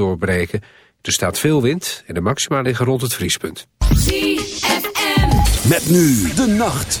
doorbreken. Er staat veel wind en de maxima liggen rond het vriespunt. ZFM. Met nu de nacht.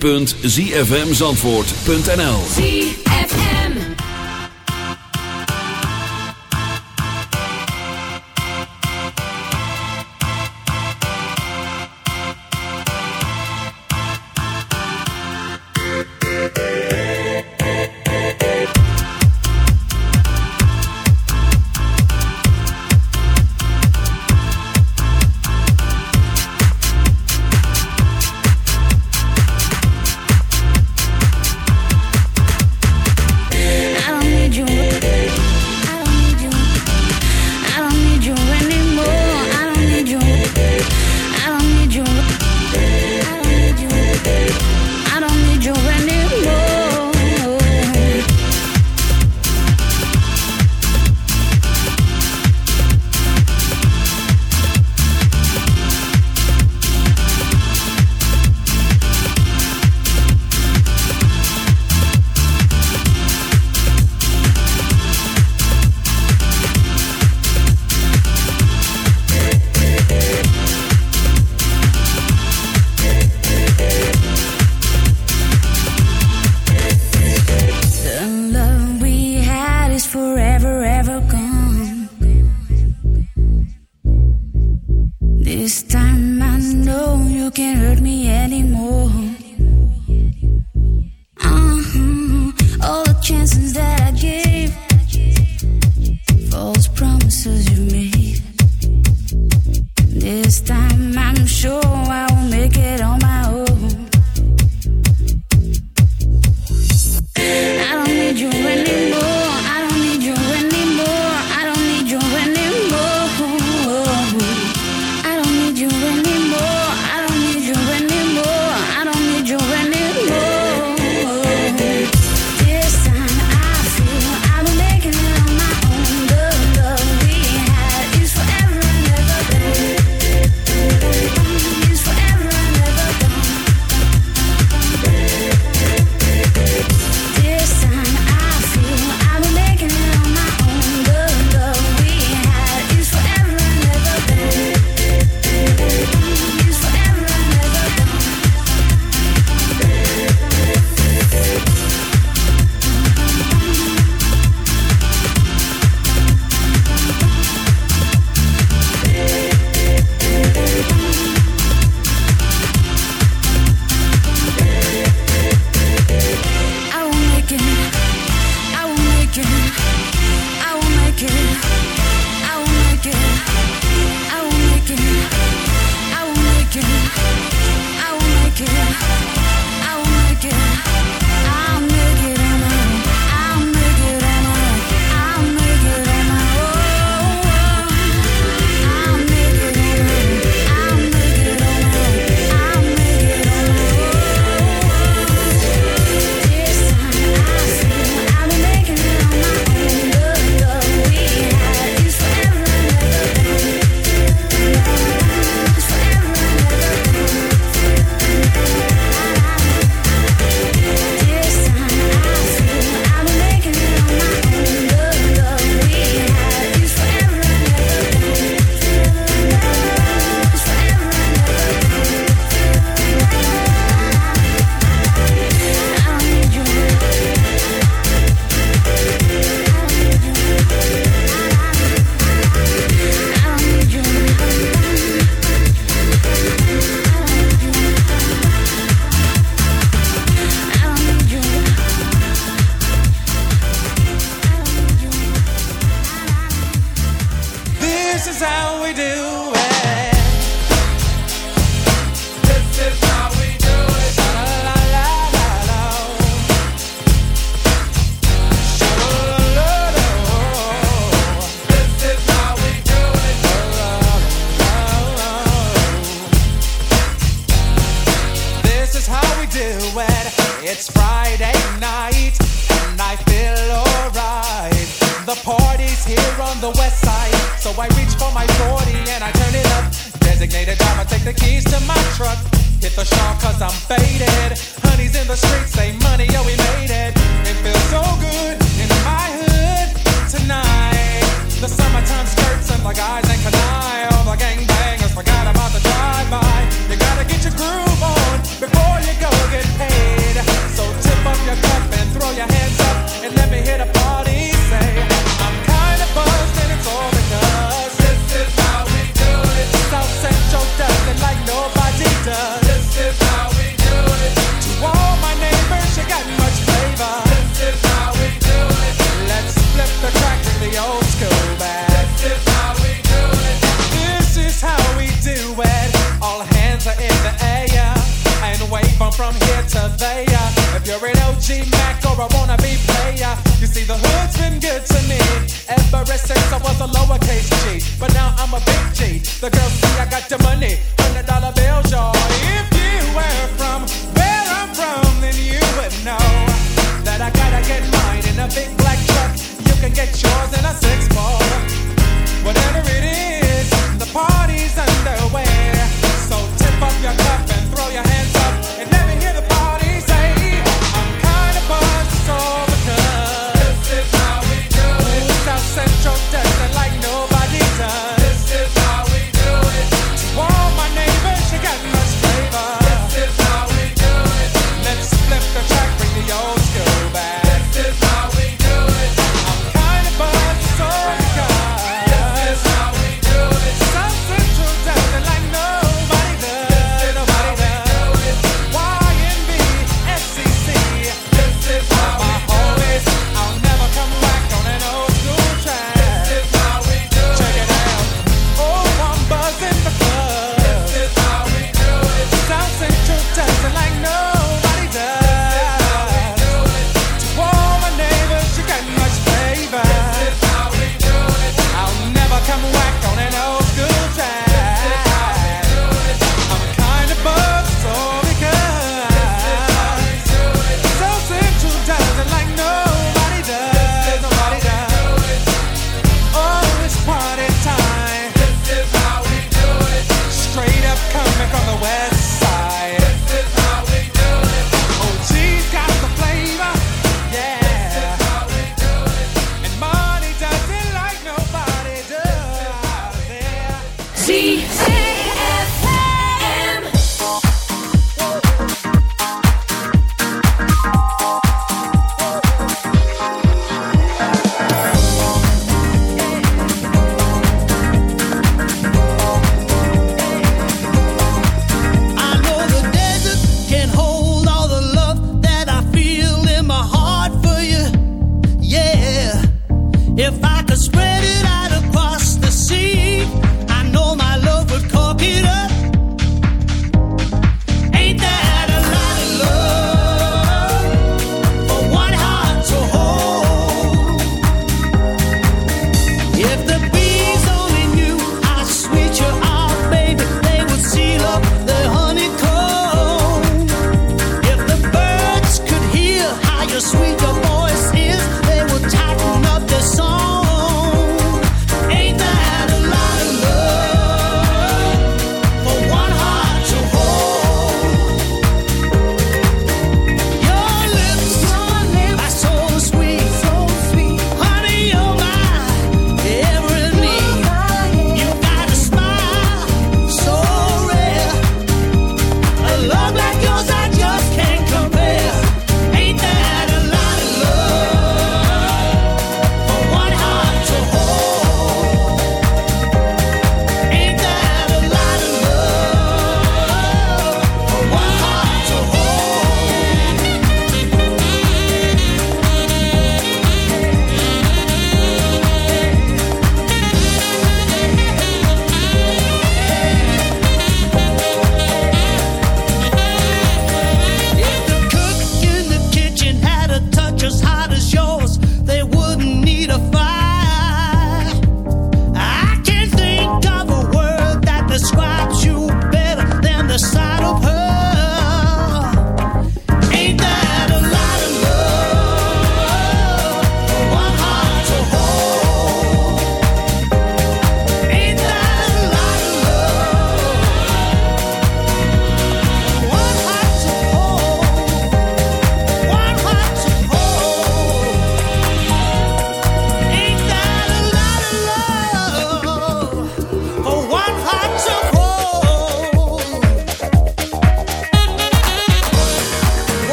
www.zfmzandvoort.nl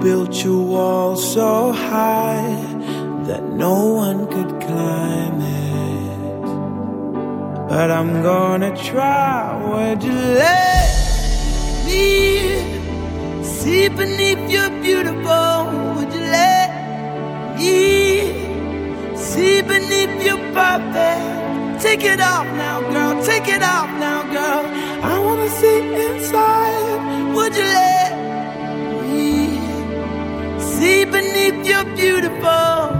Built your wall so high that no one could climb it. But I'm gonna try. Would you let me see beneath your beautiful? Would you let me see beneath your perfect? Take it off now, girl. Take it off now, girl. I wanna see inside. Would you let see beneath your beautiful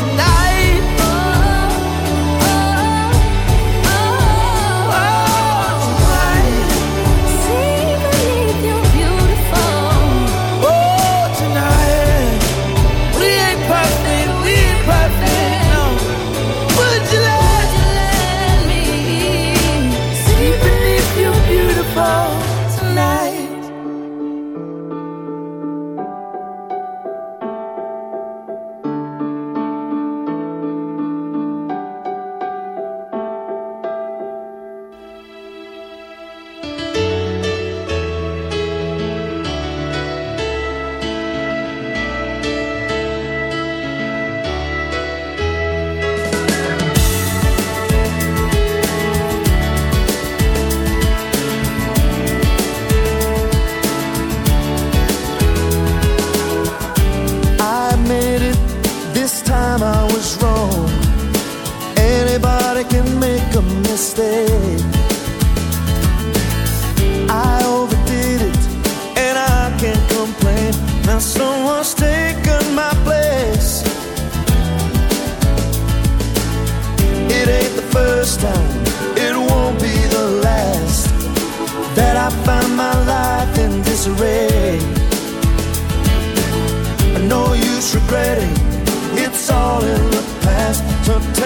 regretting. It's all in the past.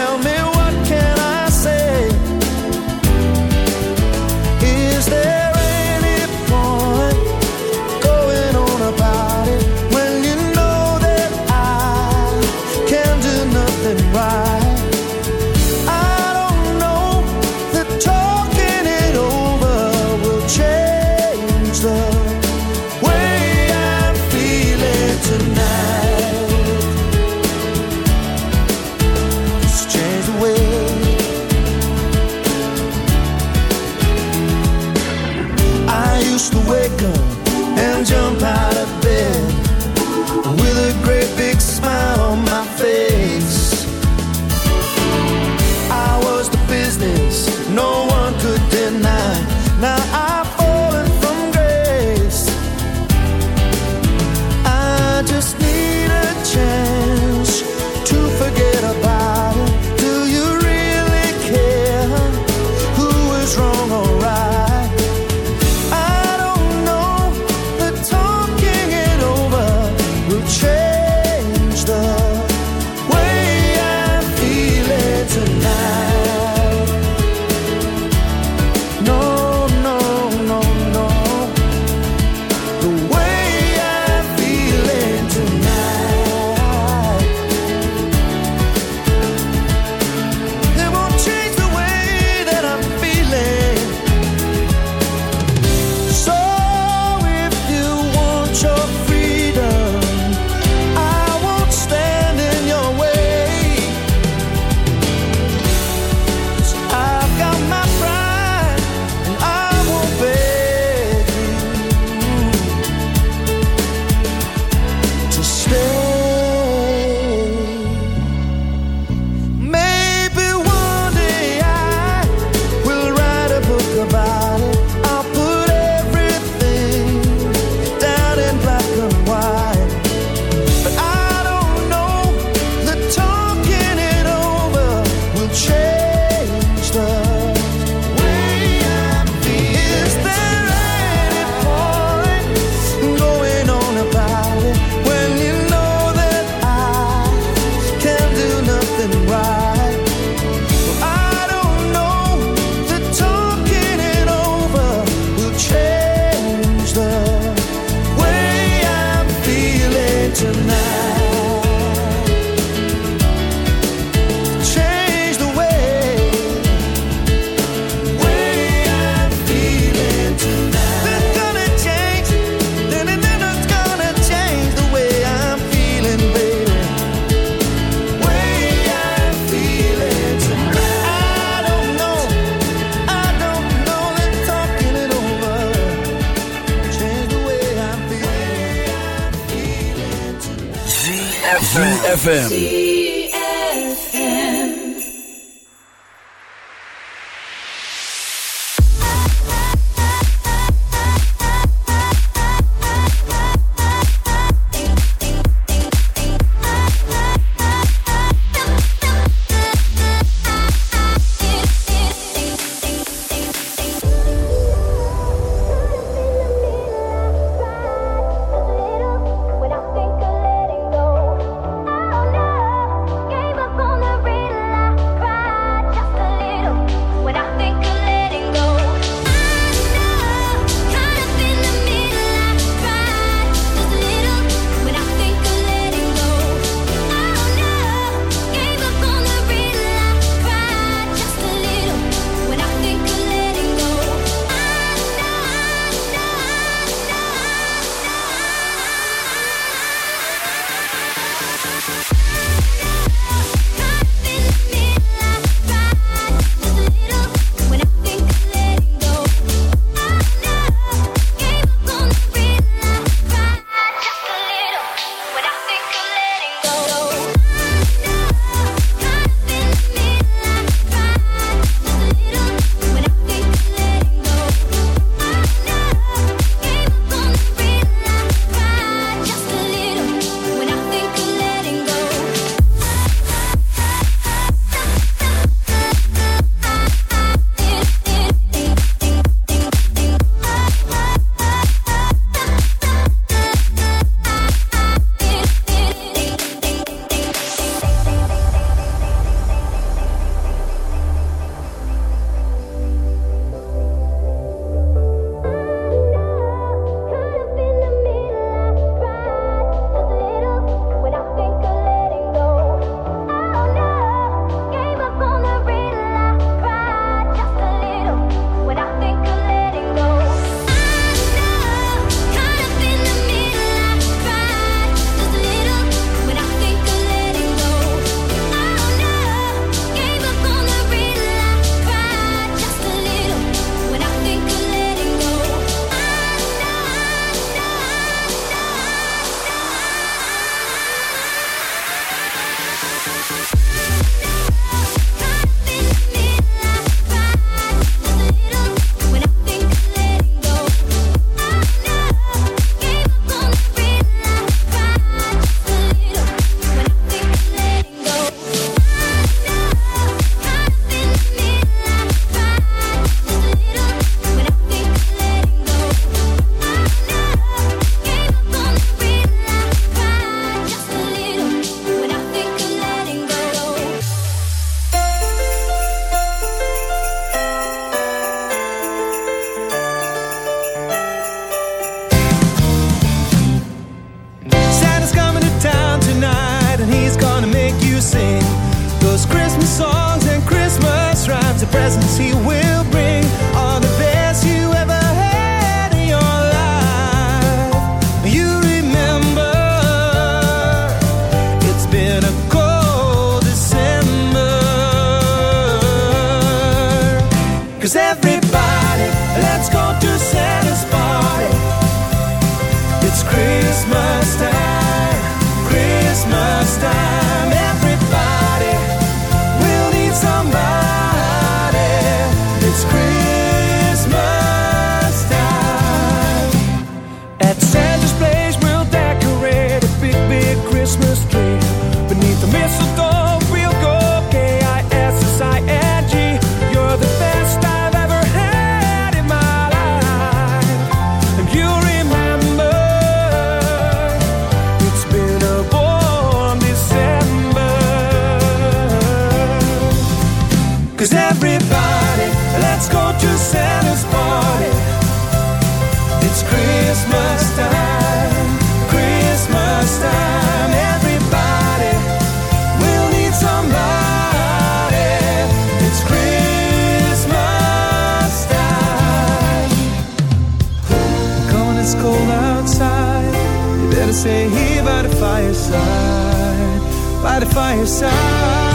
By the fireside.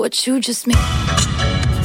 what you just made.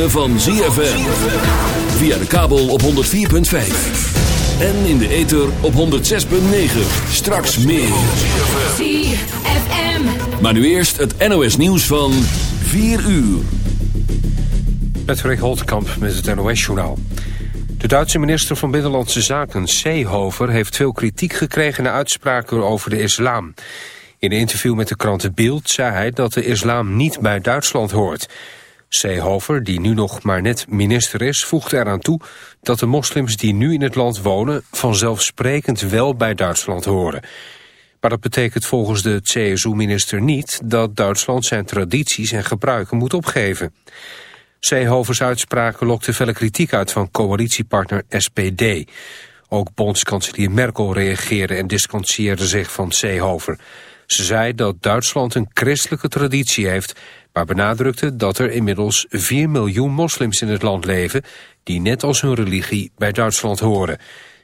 Ritme van ZFM. Via de kabel op 104.5. En in de ether op 106.9. Straks meer. ZFM. Maar nu eerst het NOS nieuws van 4 uur. Met Rick Holtkamp met het NOS-journaal. De Duitse minister van Binnenlandse Zaken, Seehofer... heeft veel kritiek gekregen na uitspraken over de islam. In een interview met de krant Bild zei hij dat de islam niet bij Duitsland hoort. Seehofer, die nu nog maar net minister is, voegde eraan toe... dat de moslims die nu in het land wonen... vanzelfsprekend wel bij Duitsland horen. Maar dat betekent volgens de CSU-minister niet... dat Duitsland zijn tradities en gebruiken moet opgeven. Seehovers uitspraken lokten felle kritiek uit van coalitiepartner SPD. Ook bondskanselier Merkel reageerde en distancieerde zich van Seehofer. Ze zei dat Duitsland een christelijke traditie heeft... maar benadrukte dat er inmiddels 4 miljoen moslims in het land leven... die net als hun religie bij Duitsland horen.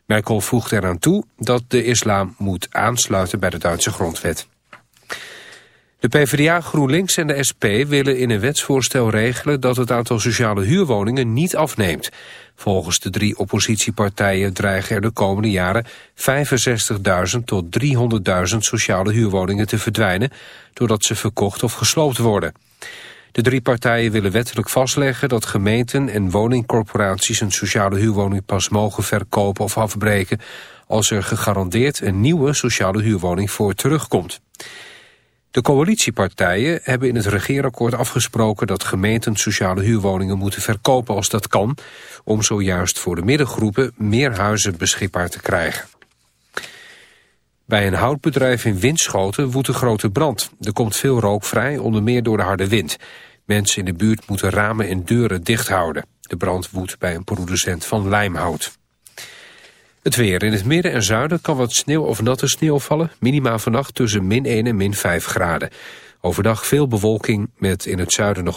Merkel voegde eraan toe dat de islam moet aansluiten bij de Duitse grondwet. De PvdA, GroenLinks en de SP willen in een wetsvoorstel regelen dat het aantal sociale huurwoningen niet afneemt. Volgens de drie oppositiepartijen dreigen er de komende jaren 65.000 tot 300.000 sociale huurwoningen te verdwijnen doordat ze verkocht of gesloopt worden. De drie partijen willen wettelijk vastleggen dat gemeenten en woningcorporaties een sociale huurwoning pas mogen verkopen of afbreken als er gegarandeerd een nieuwe sociale huurwoning voor terugkomt. De coalitiepartijen hebben in het regeerakkoord afgesproken dat gemeenten sociale huurwoningen moeten verkopen als dat kan, om zojuist voor de middengroepen meer huizen beschikbaar te krijgen. Bij een houtbedrijf in Winschoten woedt een grote brand. Er komt veel rook vrij, onder meer door de harde wind. Mensen in de buurt moeten ramen en deuren dicht houden. De brand woedt bij een producent van lijmhout. Het weer. In het midden en zuiden kan wat sneeuw of natte sneeuw vallen. Minima vannacht tussen min 1 en min 5 graden. Overdag veel bewolking met in het zuiden nog